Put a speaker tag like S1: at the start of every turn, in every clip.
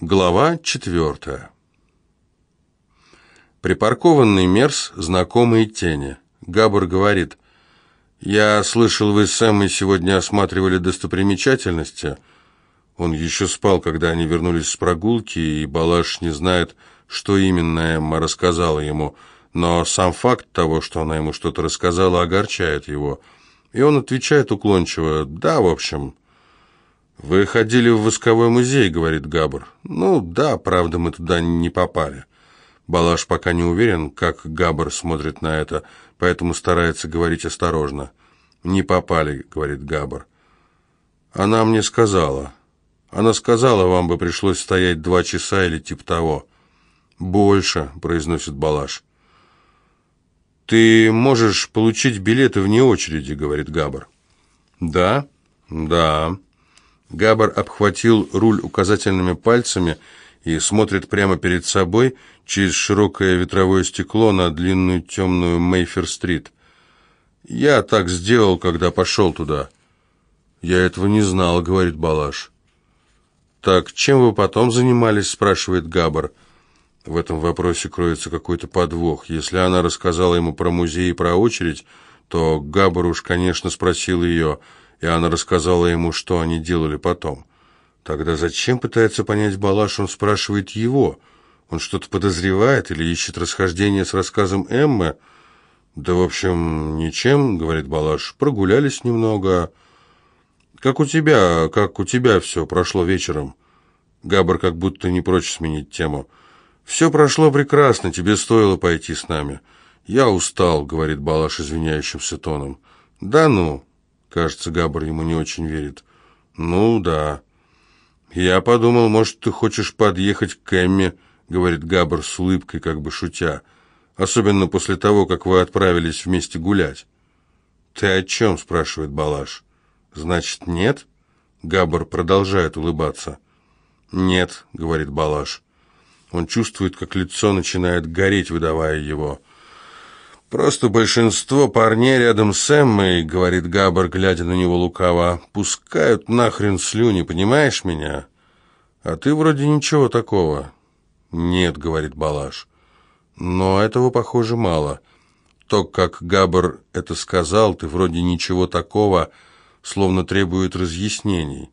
S1: Глава четвертая. Припаркованный Мерс, знакомые тени. Габр говорит, «Я слышал, вы с Эммой сегодня осматривали достопримечательности». Он еще спал, когда они вернулись с прогулки, и Балаш не знает, что именно Эмма рассказала ему, но сам факт того, что она ему что-то рассказала, огорчает его. И он отвечает уклончиво, «Да, в общем». «Вы ходили в восковой музей», — говорит Габр. «Ну да, правда, мы туда не попали». Балаш пока не уверен, как Габр смотрит на это, поэтому старается говорить осторожно. «Не попали», — говорит Габр. «Она мне сказала. Она сказала, вам бы пришлось стоять два часа или типа того». «Больше», — произносит Балаш. «Ты можешь получить билеты вне очереди», — говорит Габр. «Да?» «Да». Габар обхватил руль указательными пальцами и смотрит прямо перед собой через широкое ветровое стекло на длинную темную Мейфер-стрит. «Я так сделал, когда пошел туда». «Я этого не знал», — говорит Балаш. «Так чем вы потом занимались?» — спрашивает Габар. В этом вопросе кроется какой-то подвох. Если она рассказала ему про музей и про очередь, то Габар уж, конечно, спросил ее — и она рассказала ему, что они делали потом. Тогда зачем пытается понять Балаш, он спрашивает его? Он что-то подозревает или ищет расхождение с рассказом Эммы? Да, в общем, ничем, говорит Балаш, прогулялись немного. Как у тебя, как у тебя все прошло вечером? Габр как будто не прочь сменить тему. «Все прошло прекрасно, тебе стоило пойти с нами». «Я устал», — говорит Балаш извиняющимся тоном. «Да ну», Кажется, Габр ему не очень верит. «Ну да». «Я подумал, может, ты хочешь подъехать к Эмме», — говорит Габр с улыбкой, как бы шутя. «Особенно после того, как вы отправились вместе гулять». «Ты о чем?» — спрашивает Балаш. «Значит, нет?» Габр продолжает улыбаться. «Нет», — говорит Балаш. Он чувствует, как лицо начинает гореть, выдавая его. «Просто большинство парней рядом с Эммой, — говорит Габар, глядя на него лукаво, — пускают нахрен слюни, понимаешь меня? А ты вроде ничего такого». «Нет», — говорит Балаш. «Но этого, похоже, мало. То, как Габар это сказал, ты вроде ничего такого, словно требует разъяснений».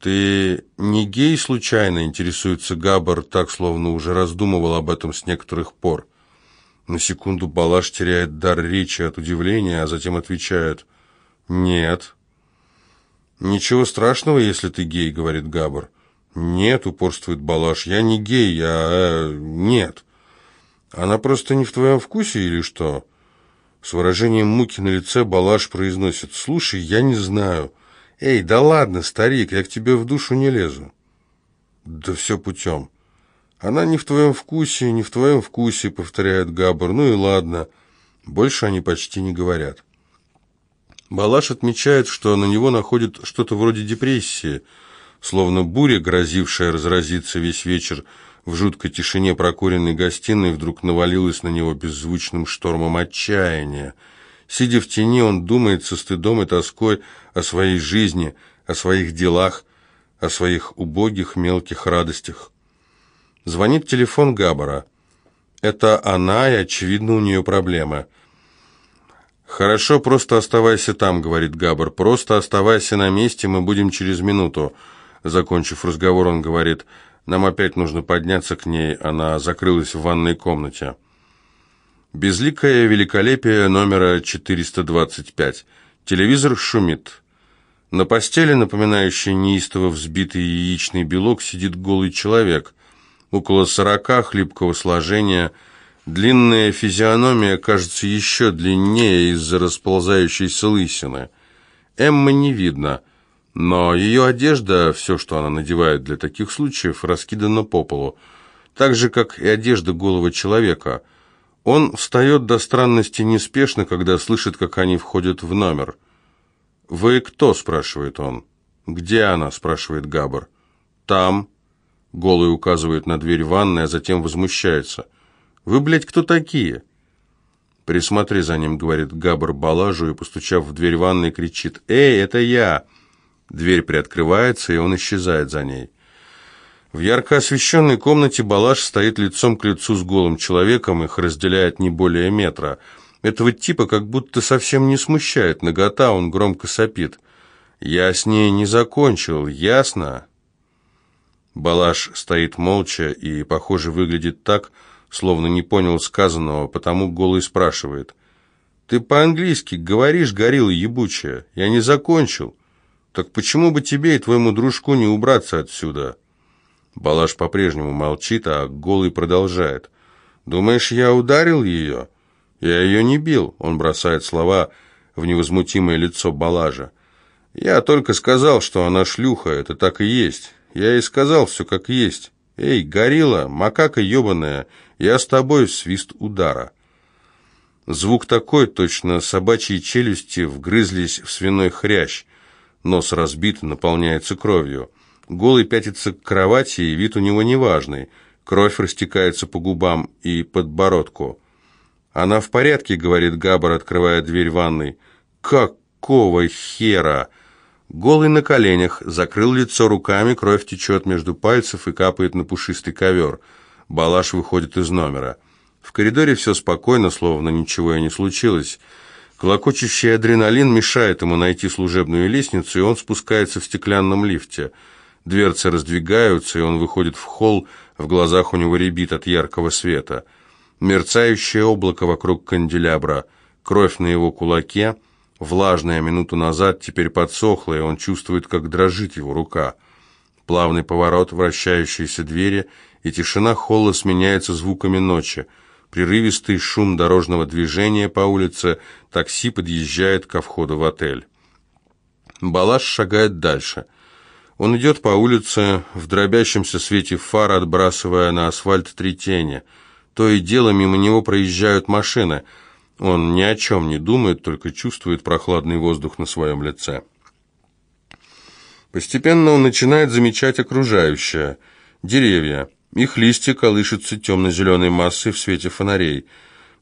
S1: «Ты не гей случайно?» — интересуется Габар, так, словно уже раздумывал об этом с некоторых пор. На секунду Балаш теряет дар речи от удивления, а затем отвечает «Нет». «Ничего страшного, если ты гей», — говорит Габр. «Нет», — упорствует Балаш, — «я не гей, я... Э, нет». «Она просто не в твоем вкусе или что?» С выражением муки на лице Балаш произносит «Слушай, я не знаю». «Эй, да ладно, старик, я к тебе в душу не лезу». «Да все путем». «Она не в твоем вкусе, не в твоем вкусе», — повторяет Габр. «Ну и ладно». Больше они почти не говорят. Балаш отмечает, что на него находит что-то вроде депрессии, словно буря, грозившая разразиться весь вечер в жуткой тишине прокуренной гостиной, вдруг навалилась на него беззвучным штормом отчаяния. Сидя в тени, он думает со стыдом и тоской о своей жизни, о своих делах, о своих убогих мелких радостях. Звонит телефон Габбара. Это она, и, очевидно, у нее проблемы. «Хорошо, просто оставайся там», — говорит Габбар. «Просто оставайся на месте, мы будем через минуту». Закончив разговор, он говорит, «Нам опять нужно подняться к ней». Она закрылась в ванной комнате. Безликое великолепие номера 425. Телевизор шумит. На постели, напоминающей неистово взбитый яичный белок, сидит голый человек около сорока, хлипкого сложения. Длинная физиономия кажется еще длиннее из-за расползающейся лысины. Эммы не видно, но ее одежда, все, что она надевает для таких случаев, раскидана по полу, так же, как и одежда голого человека. Он встает до странности неспешно, когда слышит, как они входят в номер. «Вы кто?» – спрашивает он. «Где она?» – спрашивает Габар. «Там», Голый указывает на дверь ванной, а затем возмущается. «Вы, блядь, кто такие?» «Присмотри за ним», — говорит Габр Балажу и, постучав в дверь ванной, кричит «Эй, это я!» Дверь приоткрывается, и он исчезает за ней. В ярко освещенной комнате Балаш стоит лицом к лицу с голым человеком, их разделяет не более метра. Этого типа как будто совсем не смущает нагота, он громко сопит. «Я с ней не закончил, ясно?» Балаш стоит молча и, похоже, выглядит так, словно не понял сказанного, потому голый спрашивает. «Ты по-английски говоришь, горилла ебучая, я не закончил. Так почему бы тебе и твоему дружку не убраться отсюда?» Балаш по-прежнему молчит, а голый продолжает. «Думаешь, я ударил ее?» «Я ее не бил», — он бросает слова в невозмутимое лицо Балажа. «Я только сказал, что она шлюха, это так и есть. Я и сказал все как есть. Эй, горилла, макака ебаная, я с тобой, свист удара». Звук такой, точно собачьи челюсти вгрызлись в свиной хрящ. Нос разбит, наполняется кровью. Голый пятится к кровати, и вид у него неважный. Кровь растекается по губам и подбородку. «Она в порядке», — говорит Габар, открывая дверь ванной. «Какого хера?» Голый на коленях, закрыл лицо руками, кровь течет между пальцев и капает на пушистый ковер. Балаш выходит из номера. В коридоре все спокойно, словно ничего и не случилось. Клокочущий адреналин мешает ему найти служебную лестницу, и он спускается в стеклянном лифте — Дверцы раздвигаются, и он выходит в холл, в глазах у него рябит от яркого света. Мерцающее облако вокруг канделябра, кровь на его кулаке, влажная минуту назад, теперь подсохла, и он чувствует, как дрожит его рука. Плавный поворот, вращающиеся двери, и тишина холла сменяется звуками ночи. Прерывистый шум дорожного движения по улице, такси подъезжает ко входу в отель. Балаш шагает дальше – он идет по улице в дробящемся свете фар, отбрасывая на асфальт три тени. То и дело мимо него проезжают машины. Он ни о чем не думает, только чувствует прохладный воздух на своем лице. Постепенно он начинает замечать окружающее. Деревья. Их листья колышутся темно-зеленой массой в свете фонарей.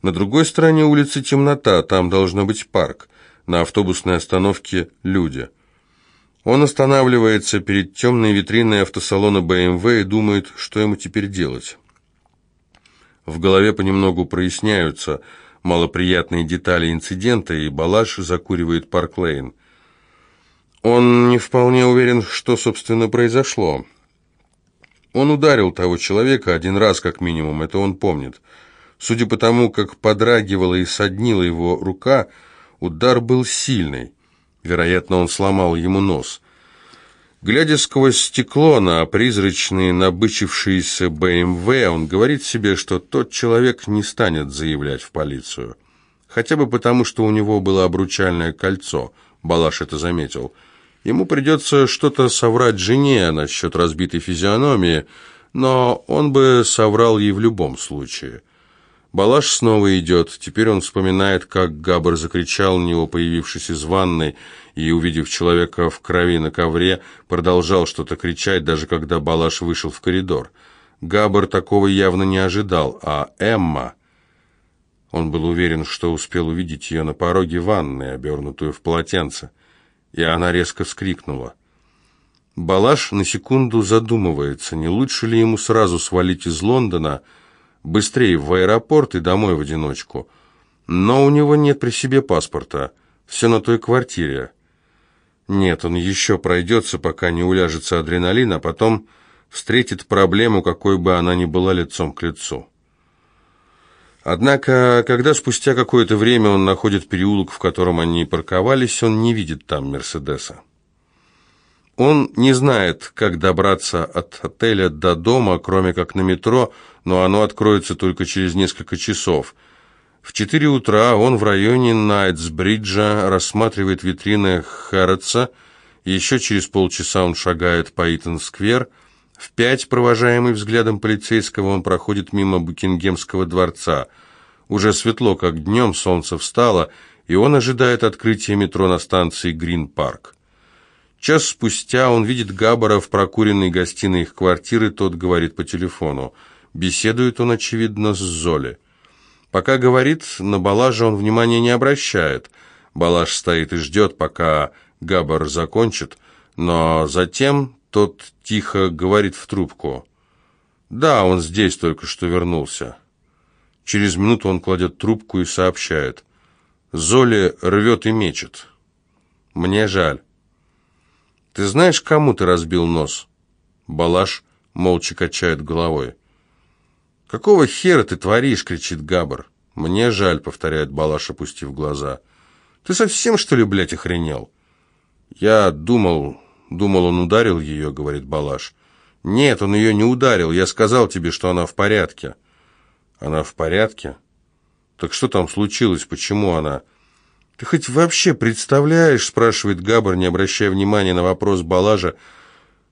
S1: На другой стороне улицы темнота, там должно быть парк. На автобусной остановке люди. Он останавливается перед темной витриной автосалона BMW и думает, что ему теперь делать. В голове понемногу проясняются малоприятные детали инцидента, и Балаш закуривает Park Lane. Он не вполне уверен, что, собственно, произошло. Он ударил того человека один раз, как минимум, это он помнит. Судя по тому, как подрагивала и соднила его рука, удар был сильный. Вероятно, он сломал ему нос. Глядя сквозь стекло на призрачные набычившиеся БМВ, он говорит себе, что тот человек не станет заявлять в полицию. Хотя бы потому, что у него было обручальное кольцо, Балаш это заметил. Ему придется что-то соврать жене насчет разбитой физиономии, но он бы соврал ей в любом случае. Балаш снова идет. Теперь он вспоминает, как Габр закричал на него, появившись из ванной, и, увидев человека в крови на ковре, продолжал что-то кричать, даже когда Балаш вышел в коридор. Габр такого явно не ожидал, а Эмма... Он был уверен, что успел увидеть ее на пороге ванной, обернутую в полотенце, и она резко вскрикнула. Балаш на секунду задумывается, не лучше ли ему сразу свалить из Лондона, быстрее в аэропорт и домой в одиночку. Но у него нет при себе паспорта, все на той квартире. Нет, он еще пройдется, пока не уляжется адреналин, а потом встретит проблему, какой бы она ни была лицом к лицу. Однако, когда спустя какое-то время он находит переулок, в котором они парковались, он не видит там Мерседеса. Он не знает, как добраться от отеля до дома, кроме как на метро, но оно откроется только через несколько часов. В четыре утра он в районе Найтсбриджа рассматривает витрины Хэрротса, еще через полчаса он шагает по Итон-сквер. В пять, провожаемый взглядом полицейского, он проходит мимо Букингемского дворца. Уже светло, как днем, солнце встало, и он ожидает открытия метро на станции Грин-парк. Час спустя он видит Габбара в прокуренной гостиной их квартиры, тот говорит по телефону. Беседует он, очевидно, с Золи. Пока говорит, на Балажа он внимания не обращает. Балаш стоит и ждет, пока Габбар закончит, но затем Тот тихо говорит в трубку. «Да, он здесь только что вернулся». Через минуту он кладет трубку и сообщает. «Золи рвет и мечет. Мне жаль». «Ты знаешь, кому ты разбил нос?» Балаш молча качает головой. «Какого хера ты творишь?» — кричит Габар. «Мне жаль», — повторяет Балаш, опустив глаза. «Ты совсем, что ли, блядь, охренел?» «Я думал, думал, он ударил ее», — говорит Балаш. «Нет, он ее не ударил. Я сказал тебе, что она в порядке». «Она в порядке?» «Так что там случилось? Почему она...» «Ты хоть вообще представляешь?» — спрашивает Габар, не обращая внимания на вопрос Балажа.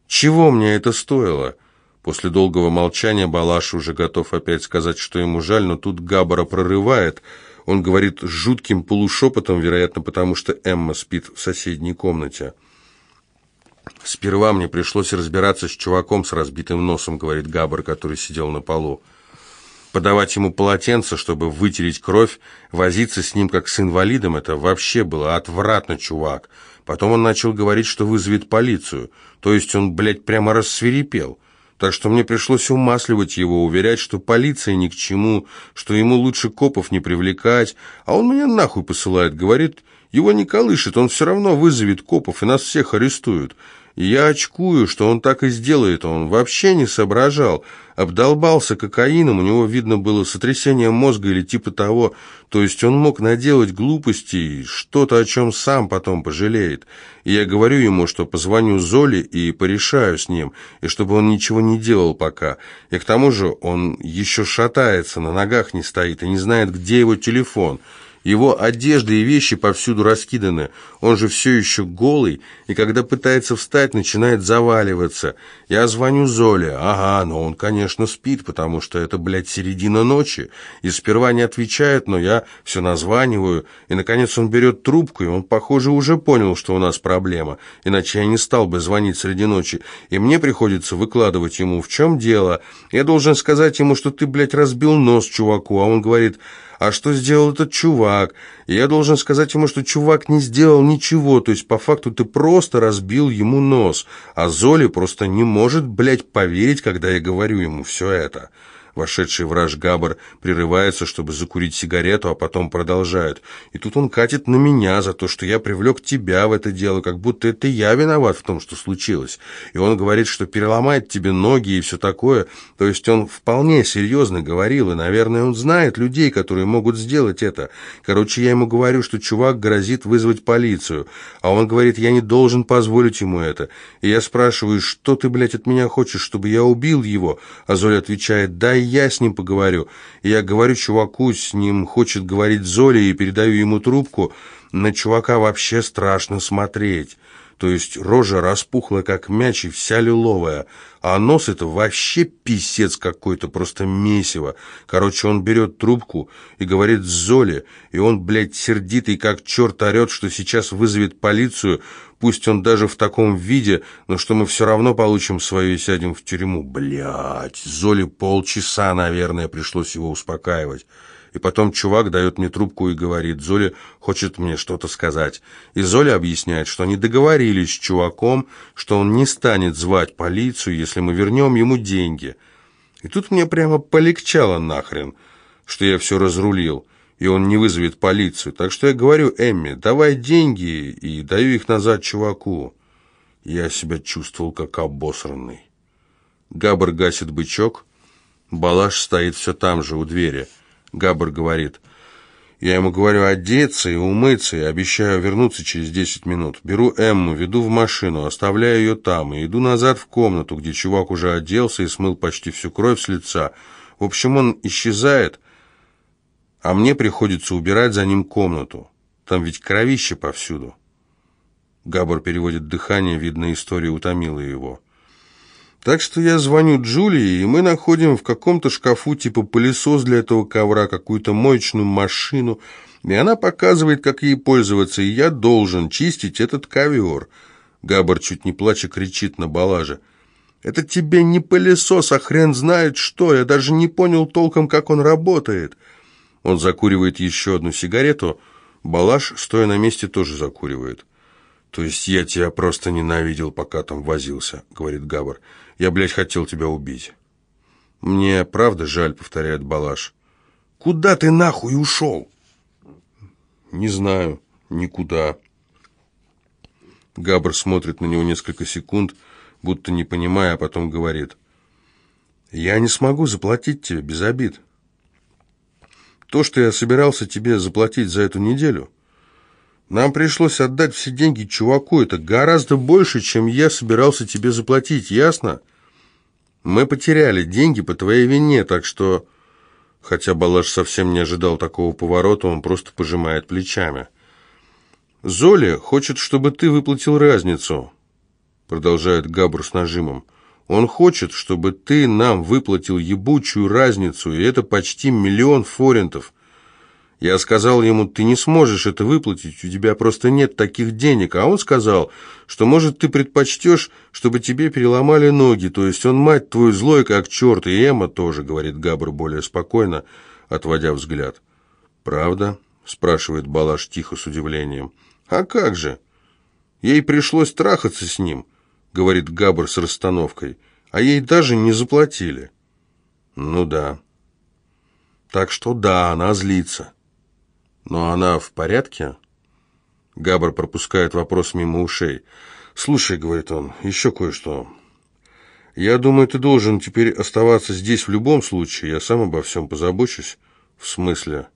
S1: «Чего мне это стоило?» После долгого молчания Балаш уже готов опять сказать, что ему жаль, но тут Габбара прорывает. Он говорит жутким полушепотом, вероятно, потому что Эмма спит в соседней комнате. «Сперва мне пришлось разбираться с чуваком с разбитым носом», — говорит Габбар, который сидел на полу. Подавать ему полотенце, чтобы вытереть кровь, возиться с ним как с инвалидом, это вообще было отвратно, чувак. Потом он начал говорить, что вызовет полицию. То есть он, блядь, прямо рассверепел так что мне пришлось умасливать его, уверять, что полиция ни к чему, что ему лучше копов не привлекать, а он меня нахуй посылает, говорит, его не колышет, он все равно вызовет копов и нас всех арестуют. Я очкую, что он так и сделает, он вообще не соображал, обдолбался кокаином, у него, видно, было сотрясение мозга или типа того, то есть он мог наделать глупостей, что-то, о чем сам потом пожалеет. И я говорю ему, что позвоню Золе и порешаю с ним, и чтобы он ничего не делал пока. И к тому же он еще шатается, на ногах не стоит и не знает, где его телефон». Его одежда и вещи повсюду раскиданы. Он же все еще голый, и когда пытается встать, начинает заваливаться. Я звоню Золе. Ага, но он, конечно, спит, потому что это, блядь, середина ночи. И сперва не отвечает, но я все названиваю. И, наконец, он берет трубку, и он, похоже, уже понял, что у нас проблема. Иначе я не стал бы звонить среди ночи. И мне приходится выкладывать ему, в чем дело. Я должен сказать ему, что ты, блядь, разбил нос чуваку, а он говорит а что сделал этот чувак? Я должен сказать ему, что чувак не сделал ничего, то есть по факту ты просто разбил ему нос, а Золи просто не может, блядь, поверить, когда я говорю ему все это». Вошедший враж Габар прерывается, чтобы закурить сигарету, а потом продолжает. И тут он катит на меня за то, что я привлек тебя в это дело, как будто это я виноват в том, что случилось. И он говорит, что переломает тебе ноги и все такое. То есть он вполне серьезно говорил, и, наверное, он знает людей, которые могут сделать это. Короче, я ему говорю, что чувак грозит вызвать полицию. А он говорит, я не должен позволить ему это. И я спрашиваю, что ты, блядь, от меня хочешь, чтобы я убил его? А Золя отвечает, да, я с ним поговорю. Я говорю чуваку, с ним хочет говорить Золя, и передаю ему трубку. На чувака вообще страшно смотреть. То есть рожа распухла, как мяч, и вся лиловая. А нос это вообще писец какой-то, просто месиво. Короче, он берет трубку и говорит Золе, и он, блядь, сердитый, как черт орет, что сейчас вызовет полицию, Пусть он даже в таком виде, но что мы все равно получим свое и сядем в тюрьму. Блядь, Золе полчаса, наверное, пришлось его успокаивать. И потом чувак дает мне трубку и говорит, Золя хочет мне что-то сказать. И Золя объясняет, что они договорились с чуваком, что он не станет звать полицию, если мы вернем ему деньги. И тут мне прямо полегчало нахрен, что я все разрулил и он не вызовет полицию. Так что я говорю Эмми, давай деньги и даю их назад чуваку. Я себя чувствовал как обосранный. Габр гасит бычок. Балаш стоит все там же, у двери. Габр говорит, я ему говорю одеться и умыться, и обещаю вернуться через десять минут. Беру Эмму, веду в машину, оставляю ее там, и иду назад в комнату, где чувак уже оделся и смыл почти всю кровь с лица. В общем, он исчезает, а мне приходится убирать за ним комнату. Там ведь кровище повсюду. Габор переводит дыхание, видно, история утомила его. Так что я звоню Джулии, и мы находим в каком-то шкафу типа пылесос для этого ковра, какую-то моечную машину, и она показывает, как ей пользоваться, и я должен чистить этот ковер. Габор чуть не плача кричит на Балаже. «Это тебе не пылесос, а хрен знает что, я даже не понял толком, как он работает». Он закуривает еще одну сигарету. Балаш, стоя на месте, тоже закуривает. «То есть я тебя просто ненавидел, пока там возился», — говорит Габар. «Я, блядь, хотел тебя убить». «Мне правда жаль», — повторяет Балаш. «Куда ты нахуй ушел?» «Не знаю. Никуда». Габр смотрит на него несколько секунд, будто не понимая, а потом говорит. «Я не смогу заплатить тебе без обид. То, что я собирался тебе заплатить за эту неделю, нам пришлось отдать все деньги чуваку, это гораздо больше, чем я собирался тебе заплатить, ясно? Мы потеряли деньги по твоей вине, так что...» Хотя Балаш совсем не ожидал такого поворота, он просто пожимает плечами. «Золи хочет, чтобы ты выплатил разницу», — продолжает Габр с нажимом. «Он хочет, чтобы ты нам выплатил ебучую разницу, и это почти миллион форинтов. Я сказал ему, ты не сможешь это выплатить, у тебя просто нет таких денег. А он сказал, что, может, ты предпочтешь, чтобы тебе переломали ноги. То есть он, мать твою, злой как черт, и Эмма тоже, говорит Габр более спокойно, отводя взгляд. «Правда?» — спрашивает Балаш тихо с удивлением. «А как же? Ей пришлось трахаться с ним», — говорит Габр с расстановкой, «а ей даже не заплатили». «Ну да». «Так что да, она злится». «Но она в порядке?» Габр пропускает вопрос мимо ушей. «Слушай», — говорит он, — «еще кое-что. Я думаю, ты должен теперь оставаться здесь в любом случае. Я сам обо всем позабочусь». «В смысле?»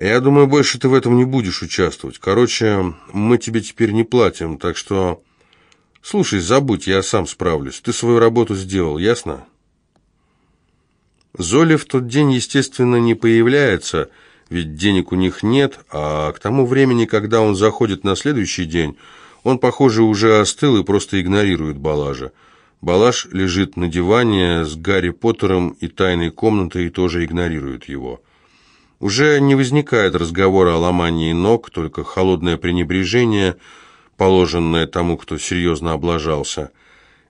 S1: «Я думаю, больше ты в этом не будешь участвовать. Короче, мы тебе теперь не платим, так что...» «Слушай, забудь, я сам справлюсь. Ты свою работу сделал, ясно?» Золи в тот день, естественно, не появляется, — ведь денег у них нет, а к тому времени, когда он заходит на следующий день, он, похоже, уже остыл и просто игнорирует Балажа. Балаш лежит на диване с Гарри Поттером и тайной комнатой и тоже игнорирует его. Уже не возникает разговора о ломании ног, только холодное пренебрежение, положенное тому, кто серьезно облажался.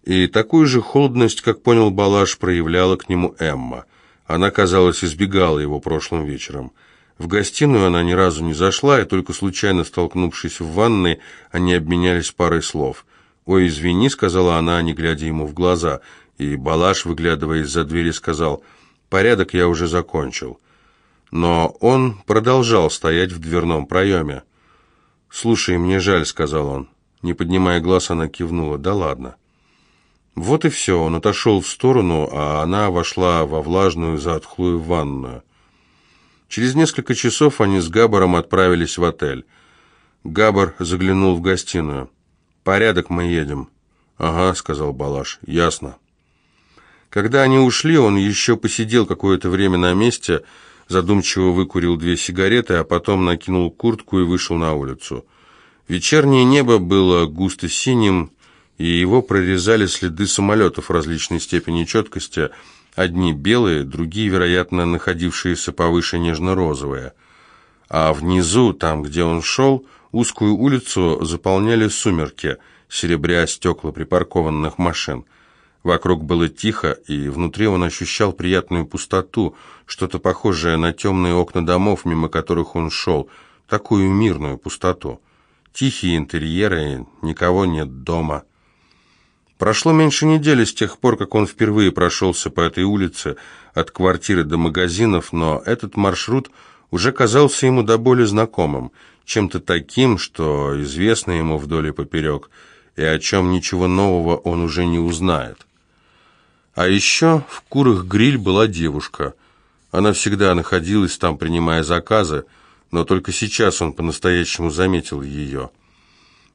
S1: И такую же холодность, как понял Балаш, проявляла к нему Эмма. Она, казалось, избегала его прошлым вечером. В гостиную она ни разу не зашла, и только случайно столкнувшись в ванной, они обменялись парой слов. «Ой, извини», — сказала она, не глядя ему в глаза, и Балаш, выглядывая из-за двери, сказал, «Порядок я уже закончил». Но он продолжал стоять в дверном проеме. «Слушай, мне жаль», — сказал он. Не поднимая глаз, она кивнула. «Да ладно». Вот и все, он отошел в сторону, а она вошла во влажную затхлую ванную. Через несколько часов они с Габаром отправились в отель. Габар заглянул в гостиную. «Порядок, мы едем». «Ага», — сказал Балаш, — «ясно». Когда они ушли, он еще посидел какое-то время на месте, задумчиво выкурил две сигареты, а потом накинул куртку и вышел на улицу. Вечернее небо было густо синим, и его прорезали следы самолетов различной степени четкости — Одни белые, другие, вероятно, находившиеся повыше нежно-розовые. А внизу, там, где он шел, узкую улицу заполняли сумерки, серебря стекла припаркованных машин. Вокруг было тихо, и внутри он ощущал приятную пустоту, что-то похожее на темные окна домов, мимо которых он шел, такую мирную пустоту. Тихие интерьеры, никого нет дома. Прошло меньше недели с тех пор, как он впервые прошелся по этой улице от квартиры до магазинов, но этот маршрут уже казался ему до боли знакомым, чем-то таким, что известно ему вдоль и поперек, и о чем ничего нового он уже не узнает. А еще в Курах гриль была девушка. Она всегда находилась там, принимая заказы, но только сейчас он по-настоящему заметил ее –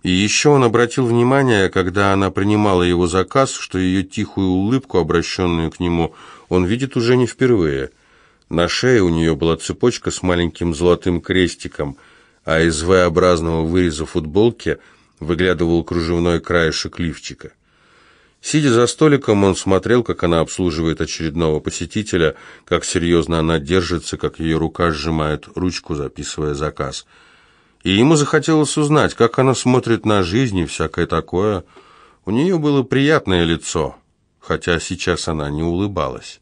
S1: и еще он обратил внимание, когда она принимала его заказ, что ее тихую улыбку, обращенную к нему, он видит уже не впервые. На шее у нее была цепочка с маленьким золотым крестиком, а из V-образного выреза футболки выглядывал кружевной краешек лифчика. Сидя за столиком, он смотрел, как она обслуживает очередного посетителя, как серьезно она держится, как ее рука сжимает ручку, записывая заказ – и ему захотелось узнать, как она смотрит на жизнь и всякое такое. У нее было приятное лицо, хотя сейчас она не улыбалась.